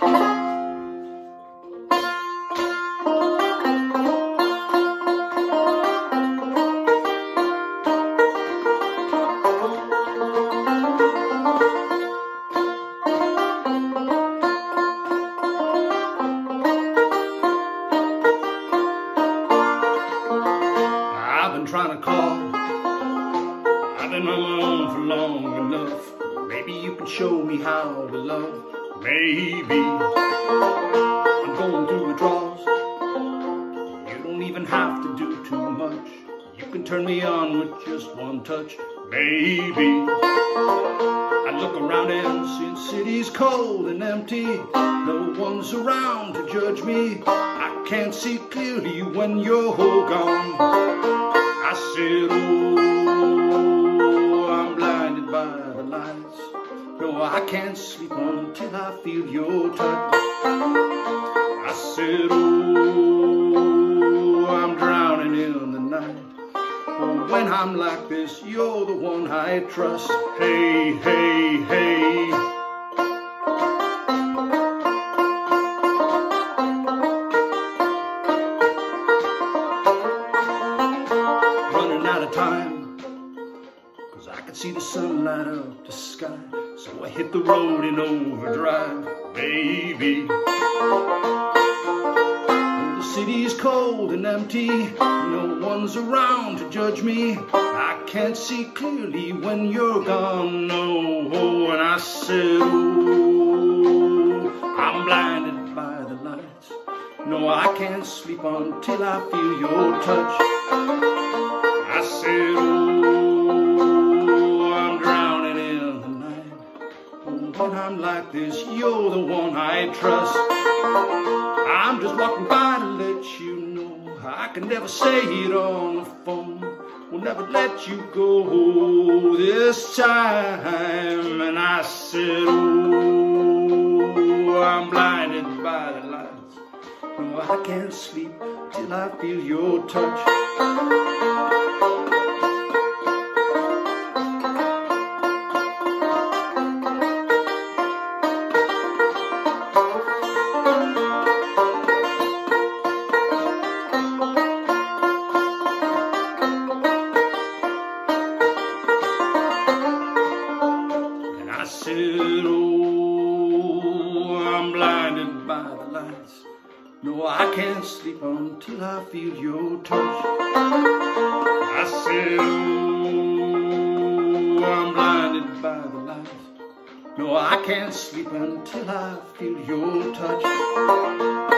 I've been trying to call. I've been on my own for long enough. Maybe you can show me how to love. Maybe I'm going through withdrawals. You don't even have to do too much. You can turn me on with just one touch. Maybe I look around and see city's cold and empty. No one's around to judge me. I can't see clearly when you're gone. I said, Oh, I can't sleep until I feel your touch. I said, Oh, I'm drowning in the night. Oh, when I'm like this, you're the one I trust. Hey, hey, hey. running out of time. Cause I can see the sunlight up the sky. So I hit the road in overdrive, baby. The city's cold and empty. No one's around to judge me. I can't see clearly when you're gone. No, and I said, Oh, I'm blinded by the lights. No, I can't sleep until I feel your touch. I said, Oh, when I'm like this, you're the one I trust. I'm just walking by to let you know I can never say it on the phone. We'll never let you go this time. And I said, Oh, I'm blinded by the lights. No, I can't sleep till I feel your touch. Said, Oh, I'm blinded by the lights. No, I can't sleep until I feel your touch. I said, Oh, I'm blinded by the lights. No, I can't sleep until I feel your touch.